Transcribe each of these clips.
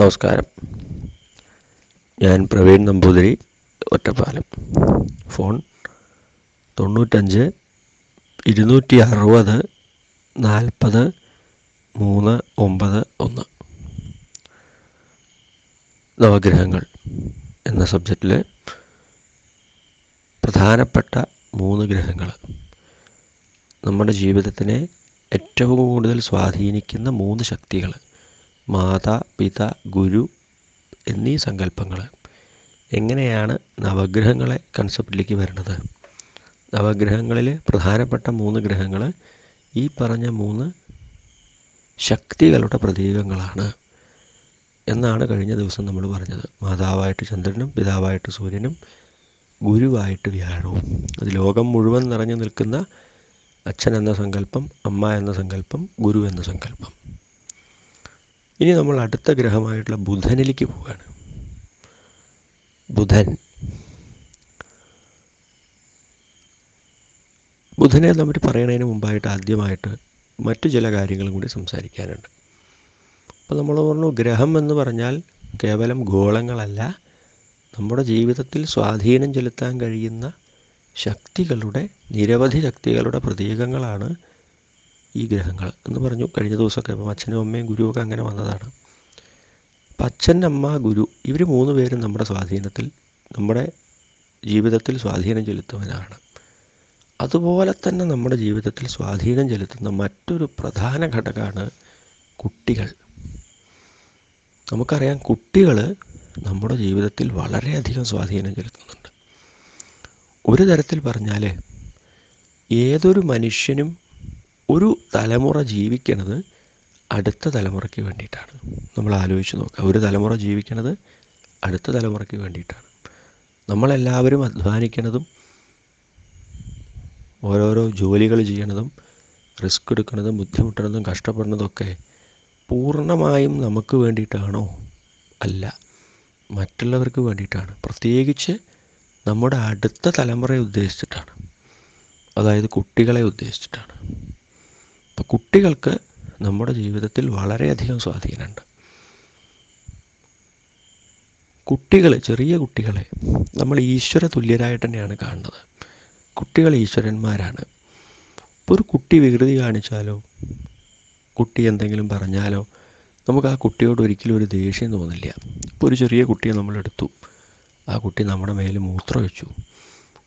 നമസ്കാരം. ഞാൻ പ്രവീൺ നമ്പൂതിരി ഒറ്റപ്പാലം. ഫോൺ തൊണ്ണൂറ്റഞ്ച് ഇരുന്നൂറ്റി അറുപത് നാൽപ്പത് മൂന്ന് ഒമ്പത് ഒന്ന്. നവഗ്രഹങ്ങൾ എന്ന സബ്ജക്റ്റിലെ പ്രധാനപ്പെട്ട മൂന്ന് ഗ്രഹങ്ങൾ നമ്മുടെ ജീവിതത്തിനെ ഏറ്റവും കൂടുതൽ സ്വാധീനിക്കുന്ന മൂന്ന് ശക്തികൾ മാതാ പിത ഗുരു എന്നീ സങ്കല്പങ്ങൾ എങ്ങനെയാണ് നവഗ്രഹങ്ങളെ കൺസെപ്റ്റിലേക്ക് വരുന്നത്? നവഗ്രഹങ്ങളിൽ പ്രധാനപ്പെട്ട മൂന്ന് ഗ്രഹങ്ങൾ ഈ പറഞ്ഞ മൂന്ന് ശക്തികളുടെ പ്രതീകങ്ങളാണ് എന്നാണ് കഴിഞ്ഞ ദിവസം നമ്മൾ പറഞ്ഞത്. മാതാവായിട്ട് ചന്ദ്രനും പിതാവായിട്ട് സൂര്യനും ഗുരുവായിട്ട് വ്യാഴവും. അത് ലോകം മുഴുവൻ നിറഞ്ഞു നിൽക്കുന്ന അച്ഛൻ എന്ന സങ്കല്പം അമ്മ എന്ന സങ്കല്പം ഗുരു എന്ന സങ്കല്പം. ഇനി നമ്മൾ അടുത്ത ഗ്രഹമായിട്ടുള്ള ബുധനിലേക്ക് പോവുകയാണ്. ബുധൻ. ബുധനെ നമ്മൾ പറയുന്നതിന് മുമ്പായിട്ട് ആദ്യമായിട്ട് മറ്റു ചില കാര്യങ്ങളും കൂടി സംസാരിക്കാനുണ്ട്. അപ്പോൾ നമ്മൾ പറഞ്ഞു ഗ്രഹം എന്ന് പറഞ്ഞാൽ കേവലം ഗോളങ്ങളല്ല നമ്മുടെ ജീവിതത്തിൽ സ്വാധീനം ചെലുത്താൻ കഴിയുന്ന ശക്തികളുടെ നിരവധി ശക്തികളുടെ പ്രതീകങ്ങളാണ് ഈ ഗ്രഹങ്ങൾ എന്ന് പറഞ്ഞു കഴിഞ്ഞ ദിവസമൊക്കെ അപ്പം അച്ഛനും അമ്മയും ഗുരുവൊക്കെ അങ്ങനെ വന്നതാണ്. അപ്പം അച്ഛൻ അമ്മ ഗുരു ഇവർ മൂന്ന് പേരും നമ്മുടെ സ്വാധീനത്തിൽ നമ്മുടെ ജീവിതത്തിൽ സ്വാധീനം ചെലുത്തുന്നവരാണ്. അതുപോലെ തന്നെ നമ്മുടെ ജീവിതത്തിൽ സ്വാധീനം ചെലുത്തുന്ന മറ്റൊരു പ്രധാന ഘടകമാണ് കുട്ടികൾ. നമുക്കറിയാം കുട്ടികൾ നമ്മുടെ ജീവിതത്തിൽ വളരെയധികം സ്വാധീനം ചെലുത്തുന്നുണ്ട്. ഒരു തരത്തിൽ പറഞ്ഞാൽ ഏതൊരു മനുഷ്യനും ഒരു തലമുറ ജീവിക്കണത് അടുത്ത തലമുറയ്ക്ക് വേണ്ടിയിട്ടാണ്. നമ്മൾ ആലോചിച്ച് നോക്കുക. ഒരു തലമുറ ജീവിക്കണത് അടുത്ത തലമുറയ്ക്ക് വേണ്ടിയിട്ടാണ്. നമ്മളെല്ലാവരും അധ്വാനിക്കണതും ഓരോരോ ജോലികൾ ചെയ്യണതും റിസ്ക് എടുക്കുന്നതും ബുദ്ധിമുട്ടണതും കഷ്ടപ്പെടുന്നതൊക്കെ പൂർണമായും നമുക്ക് വേണ്ടിയിട്ടാണോ? അല്ല. മറ്റുള്ളവർക്ക് വേണ്ടിയിട്ടാണ്. പ്രത്യേകിച്ച് നമ്മുടെ അടുത്ത തലമുറയെ ഉദ്ദേശിച്ചിട്ടാണ്. അതായത് കുട്ടികളെ ഉദ്ദേശിച്ചിട്ടാണ്. കുട്ടികൾക്ക് നമ്മുടെ ജീവിതത്തിൽ വളരെയധികം സ്വാധീനമുണ്ട്. കുട്ടികളെ ചെറിയ കുട്ടികളെ നമ്മൾ ഈശ്വര തുല്യരായിട്ട് തന്നെയാണ് കാണുന്നത്. കുട്ടികൾ ഈശ്വരന്മാരാണ്. ഇപ്പോൾ ഒരു കുട്ടി വികൃതി കാണിച്ചാലോ കുട്ടി എന്തെങ്കിലും പറഞ്ഞാലോ നമുക്ക് ആ കുട്ടിയോട് ഒരിക്കലും ഒരു ദേഷ്യം തോന്നില്ല. ഇപ്പോൾ ഒരു ചെറിയ കുട്ടിയെ നമ്മളെടുത്തു ആ കുട്ടി നമ്മുടെ മേൽ മൂത്രമൊഴിച്ചു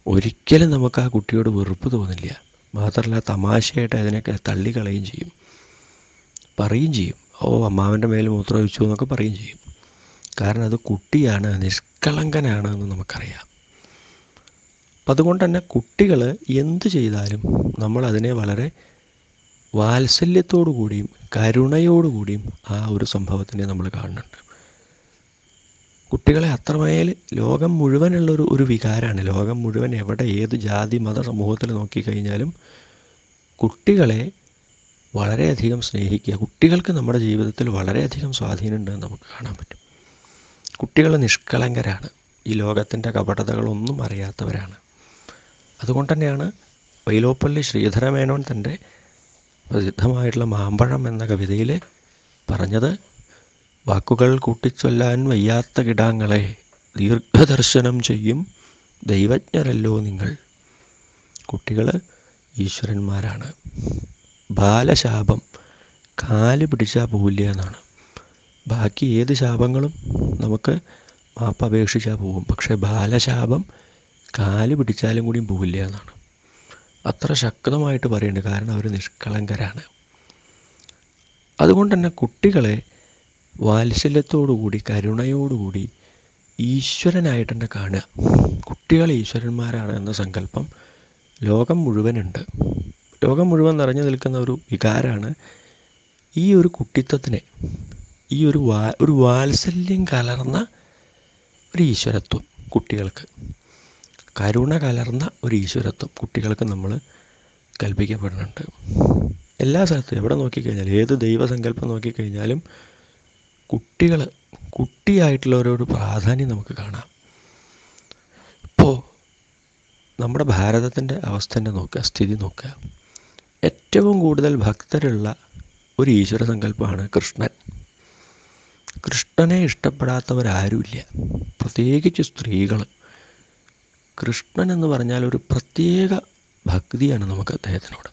ഒരിക്കലും നമുക്ക് ആ കുട്ടിയോട് വെറുപ്പ് തോന്നില്ല. മാത്രമല്ല തമാശയായിട്ട് അതിനൊക്കെ തള്ളിക്കളയും ചെയ്യും. പറയും ചെയ്യും. ഓ അമ്മാവന്റെ മേൽ മൂത്രം ഒഴിച്ചു എന്നൊക്കെ പറയും ചെയ്യും. കാരണം അത് കുട്ടിയാണ് നിഷ്കളങ്കനാണ് എന്ന് നമുക്കറിയാം. അപ്പം അതുകൊണ്ട് തന്നെ കുട്ടികൾ എന്ത് ചെയ്താലും നമ്മൾ അതിനെ വളരെ വാത്സല്യത്തോടു കൂടിയും കരുണയോടുകൂടിയും ആ ഒരു സംഭവത്തിനെ നമ്മൾ കാണുന്നുണ്ട്. കുട്ടികളെ അത്രമേൽ ലോകം മുഴുവനുള്ളൊരു ഒരു വികാരമാണ് ലോകം മുഴുവൻ എവിടെ ഏത് ജാതി മത സമൂഹത്തിൽ നോക്കിക്കഴിഞ്ഞാലും കുട്ടികളെ വളരെയധികം സ്നേഹിക്കുക. കുട്ടികൾക്ക് നമ്മുടെ ജീവിതത്തിൽ വളരെയധികം സ്വാധീനമുണ്ടെന്ന് നമുക്ക് കാണാൻ പറ്റും. കുട്ടികൾ നിഷ്കളങ്കരാണ്. ഈ ലോകത്തിന്റെ കപടതകളൊന്നും അറിയാത്തവരാണ്. അതുകൊണ്ട് തന്നെയാണ് വൈലോപ്പള്ളി ശ്രീധരമേനോൻ തന്റെ പ്രസിദ്ധമായിട്ടുള്ള മാമ്പഴം എന്ന കവിതയിൽ പറഞ്ഞത് വാക്കുകൾ കൂട്ടിച്ചൊല്ലാൻ വയ്യാത്ത കിടാങ്ങളെ ദീർഘദർശനം ചെയ്യും ദൈവജ്ഞരല്ലോ നിങ്ങൾ. കുട്ടികൾ ഈശ്വരന്മാരാണ്. ബാലശാപം കാൽ പിടിച്ചാൽ പോവില്ല എന്നാണ്. ബാക്കി ഏത് ശാപങ്ങളും നമുക്ക് മാപ്പ് അപേക്ഷിച്ചാൽ പോകും. പക്ഷേ ബാലശാപം കാൽ പിടിച്ചാലും കൂടിയും പോവില്ല എന്നാണ്. അത്ര ശക്തമായിട്ട് പറയുന്നുണ്ട് കാരണം അവർ നിഷ്കളങ്കരാണ്. അതുകൊണ്ട് തന്നെ കുട്ടികളെ വാത്സല്യത്തോടുകൂടി കരുണയോടുകൂടി ഈശ്വരനായിട്ട് തന്നെ കാണുക. കുട്ടികൾ ഈശ്വരന്മാരാണ് എന്ന സങ്കല്പം ലോകം മുഴുവനുണ്ട്. ലോകം മുഴുവൻ നിറഞ്ഞു നിൽക്കുന്ന ഒരു വികാരമാണ് ഈ ഒരു കുട്ടിത്വത്തിനെ ഈ ഒരു വാ ഒരു വാത്സല്യം കലർന്ന ഒരു ഈശ്വരത്വം കുട്ടികൾക്ക്. കരുണ കലർന്ന ഒരു ഈശ്വരത്വം കുട്ടികൾക്ക് നമ്മൾ കൽപ്പിക്കപ്പെടുന്നുണ്ട്. എല്ലാ സ്ഥലത്തും എവിടെ നോക്കിക്കഴിഞ്ഞാൽ ഏത് ദൈവസങ്കല്പം നോക്കിക്കഴിഞ്ഞാലും കുട്ടികൾ കുട്ടിയായിട്ടുള്ളവരോട് പ്രാധാന്യം നമുക്ക് കാണാം. ഇപ്പോൾ നമ്മുടെ ഭാരതത്തിന്റെ അവസ്ഥ തന്നെ നോക്കുക സ്ഥിതി നോക്കുക. ഏറ്റവും കൂടുതൽ ഭക്തരുള്ള ഒരു ഈശ്വര സങ്കല്പമാണ് കൃഷ്ണൻ. കൃഷ്ണനെ ഇഷ്ടപ്പെടാത്തവരാരുമില്ല. പ്രത്യേകിച്ച് സ്ത്രീകൾ കൃഷ്ണൻ എന്ന് പറഞ്ഞാൽ ഒരു പ്രത്യേക ഭക്തിയാണ് നമുക്ക് അദ്ദേഹത്തിനോട്.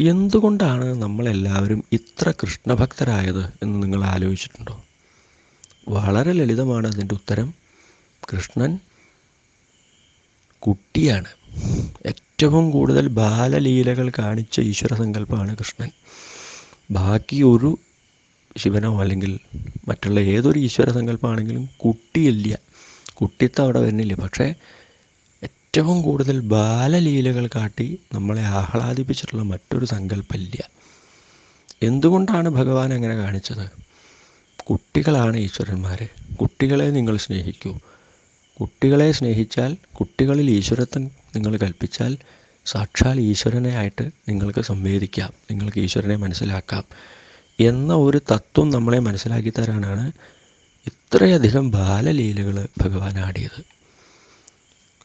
എന്തുകൊണ്ടാണ് നമ്മളെല്ലാവരും ഇത്ര കൃഷ്ണഭക്തരായത് എന്ന് നിങ്ങൾ ആലോചിച്ചിട്ടുണ്ടോ? വളരെ ലളിതമാണ് അതിന്റെ ഉത്തരം. കൃഷ്ണൻ കുട്ടിയാണ്. ഏറ്റവും കൂടുതൽ ബാലലീലകൾ കാണിച്ച ഈശ്വര സങ്കല്പമാണ് കൃഷ്ണൻ. ബാക്കി ഒരു ശിവനോ അല്ലെങ്കിൽ മറ്റുള്ള ഏതൊരു ഈശ്വര സങ്കല്പമാണെങ്കിലും കുട്ടിയില്ല. കുട്ടിത്തം അവിടെ വരുന്നില്ല. പക്ഷേ ഏറ്റവും കൂടുതൽ ബാലലീലകൾ കാട്ടി നമ്മളെ ആഹ്ലാദിപ്പിച്ചിട്ടുള്ള മറ്റൊരു സങ്കല്പമില്ല. എന്തുകൊണ്ടാണ് ഭഗവാൻ അങ്ങനെ കാണിച്ചത്? കുട്ടികളാണ് ഈശ്വരന്മാർ കുട്ടികളെ നിങ്ങൾ സ്നേഹിക്കൂ. കുട്ടികളെ സ്നേഹിച്ചാൽ കുട്ടികളിൽ ഈശ്വരത്വം നിങ്ങൾ കൽപ്പിച്ചാൽ സാക്ഷാൽ ഈശ്വരനെ ആയിട്ട് നിങ്ങൾക്ക് സംവേദിക്കാം. നിങ്ങൾക്ക് ഈശ്വരനെ മനസ്സിലാക്കാം. എന്ന ഒരു തത്വം നമ്മളെ മനസ്സിലാക്കി തരാനാണ് ഇത്രയധികം ബാലലീലകൾ ഭഗവാൻ ആടിയത്.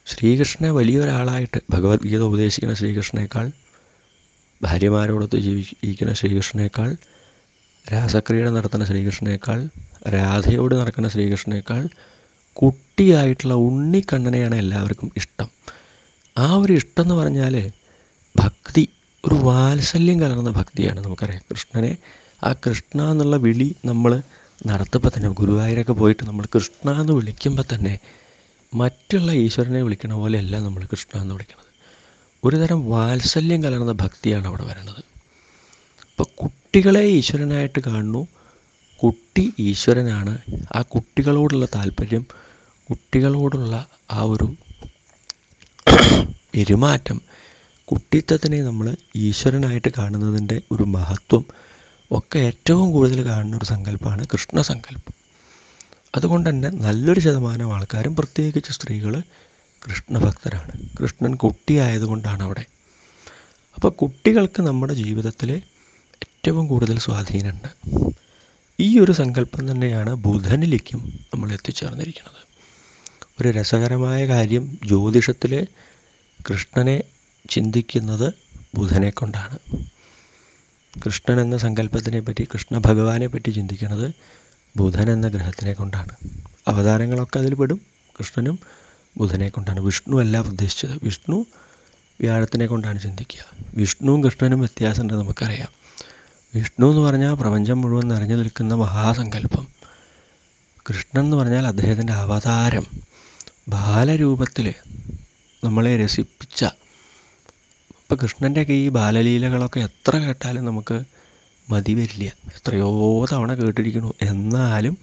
ശ്രീകൃഷ്ണനെ വലിയൊരാളായിട്ട് ഭഗവത്ഗീത ഉപദേശിക്കുന്ന ശ്രീകൃഷ്ണനേക്കാൾ ഭാര്യമാരോടൊത്ത് ജീവിക്കുന്ന ശ്രീകൃഷ്ണനേക്കാൾ രാസക്രീഡ നടത്തുന്ന ശ്രീകൃഷ്ണനേക്കാൾ രാധയോട് നടക്കുന്ന ശ്രീകൃഷ്ണനേക്കാൾ കുട്ടിയായിട്ടുള്ള ഉണ്ണിക്കണ്ണനെയാണ് എല്ലാവർക്കും ഇഷ്ടം. ആ ഒരു ഇഷ്ടം എന്ന് പറഞ്ഞാൽ ഭക്തി ഒരു വാത്സല്യം കലർന്ന ഭക്തിയാണ് നമുക്കറിയാം. കൃഷ്ണനെ ആ കൃഷ്ണ എന്നുള്ള വിളി നമ്മൾ നടത്തുമ്പോൾ തന്നെ ഗുരുവായൂരൊക്കെ പോയിട്ട് നമ്മൾ കൃഷ്ണ എന്ന് വിളിക്കുമ്പോൾ തന്നെ മറ്റുള്ള ഈശ്വരനെ വിളിക്കണ പോലെയല്ല നമ്മൾ കൃഷ്ണ എന്ന് വിളിക്കുന്നത് ഒരു തരം വാത്സല്യം കലർന്ന ഭക്തിയാണ് അവിടെ വരുന്നത്. അപ്പോൾ കുട്ടികളെ ഈശ്വരനായിട്ട് കാണുന്നു. കുട്ടി ഈശ്വരനാണ്. ആ കുട്ടികളോടുള്ള താല്പര്യം കുട്ടികളോടുള്ള ആ ഒരു പെരുമാറ്റം കുട്ടിത്തത്തിനെ നമ്മൾ ഈശ്വരനായിട്ട് കാണുന്നതിന്റെ ഒരു മഹത്വം ഒക്കെ ഏറ്റവും കൂടുതൽ കാണുന്ന ഒരു സങ്കല്പമാണ് കൃഷ്ണസങ്കല്പം അതുകൊണ്ട് തന്നെ നല്ലൊരു ശതമാനം ആൾക്കാരും പ്രത്യേകിച്ച് സ്ത്രീകൾ കൃഷ്ണഭക്തരാണ്. കൃഷ്ണൻ കുട്ടിയായതുകൊണ്ടാണ് അവിടെ. അപ്പോൾ കുട്ടികൾക്ക് നമ്മുടെ ജീവിതത്തിൽ ഏറ്റവും കൂടുതൽ സ്വാധീനമുണ്ട്. ഈ ഒരു സങ്കല്പം തന്നെയാണ് ബുധനിലേക്കും നമ്മൾ എത്തിച്ചേർന്നിരിക്കുന്നത്. ഒരു രസകരമായ കാര്യം ജ്യോതിഷത്തിൽ കൃഷ്ണനെ ചിന്തിക്കുന്നത് ബുധനെ കൊണ്ടാണ്. കൃഷ്ണൻ എന്ന സങ്കല്പത്തിനെ പറ്റി കൃഷ്ണ ഭഗവാനെ പറ്റി ചിന്തിക്കുന്നത് ബുധൻ എന്ന ഗ്രഹത്തിനെ കൊണ്ടാണ്. അവതാരങ്ങളൊക്കെ അതിൽ പെടും. കൃഷ്ണനും ബുധനെ കൊണ്ടാണ്. വിഷ്ണു അല്ല ഉദ്ദേശിച്ചത്. വിഷ്ണു വ്യാഴത്തിനെ കൊണ്ടാണ് ചിന്തിക്കുക. വിഷ്ണുവും കൃഷ്ണനും വ്യത്യാസമുണ്ട് നമുക്കറിയാം. വിഷ്ണു എന്ന് പറഞ്ഞാൽ പ്രപഞ്ചം മുഴുവൻ നിറഞ്ഞു നിൽക്കുന്ന മഹാസങ്കല്പം. കൃഷ്ണൻ എന്ന് പറഞ്ഞാൽ അദ്ദേഹത്തിന്റെ അവതാരം. ബാലരൂപത്തിൽ നമ്മളെ രസിപ്പിച്ച. ഇപ്പം കൃഷ്ണന്റെയൊക്കെ ഈ ബാലലീലകളൊക്കെ എത്ര കേട്ടാലും നമുക്ക് മതി വരില്ല. എത്രയോ തവണ കേട്ടിരിക്കുന്നു. എന്നാലും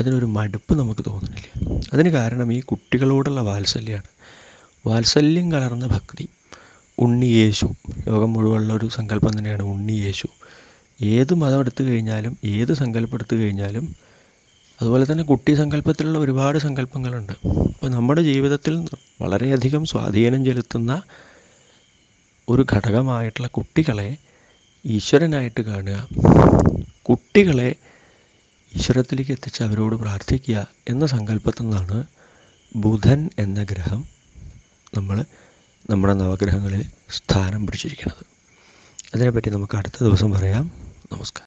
അതിനൊരു മടുപ്പ് നമുക്ക് തോന്നുന്നില്ല. അതിന് കാരണം ഈ കുട്ടികളോടുള്ള വാത്സല്യമാണ് വാത്സല്യം കലർന്ന ഭക്തി. ഉണ്ണി യേശു. ലോകം മുഴുവനുള്ള ഒരു സങ്കല്പം തന്നെയാണ് ഉണ്ണി യേശു. ഏത് മതം എടുത്തു കഴിഞ്ഞാലും ഏത് സങ്കല്പം എടുത്തു കഴിഞ്ഞാലും അതുപോലെ തന്നെ കുട്ടി സങ്കല്പത്തിലുള്ള ഒരുപാട് സങ്കല്പങ്ങളുണ്ട്. അപ്പോൾ നമ്മുടെ ജീവിതത്തിൽ വളരെയധികം സ്വാധീനം ചെലുത്തുന്ന ഒരു ഘടകമായിട്ടുള്ള കുട്ടികളെ ഈശ്വരനായിട്ട് കാണുക. കുട്ടികളെ ഈശ്വരത്തിലേക്ക് എത്തിച്ച് അവരോട് പ്രാർത്ഥിക്കുക എന്ന സങ്കല്പത്തിൽ നിന്നാണ് ബുധൻ എന്ന ഗ്രഹം നമ്മൾ നമ്മുടെ നവഗ്രഹങ്ങളിൽ സ്ഥാനം പിടിച്ചിരിക്കുന്നത്. അതിനെപ്പറ്റി നമുക്ക് അടുത്ത ദിവസം പറയാം. നമസ്കാരം.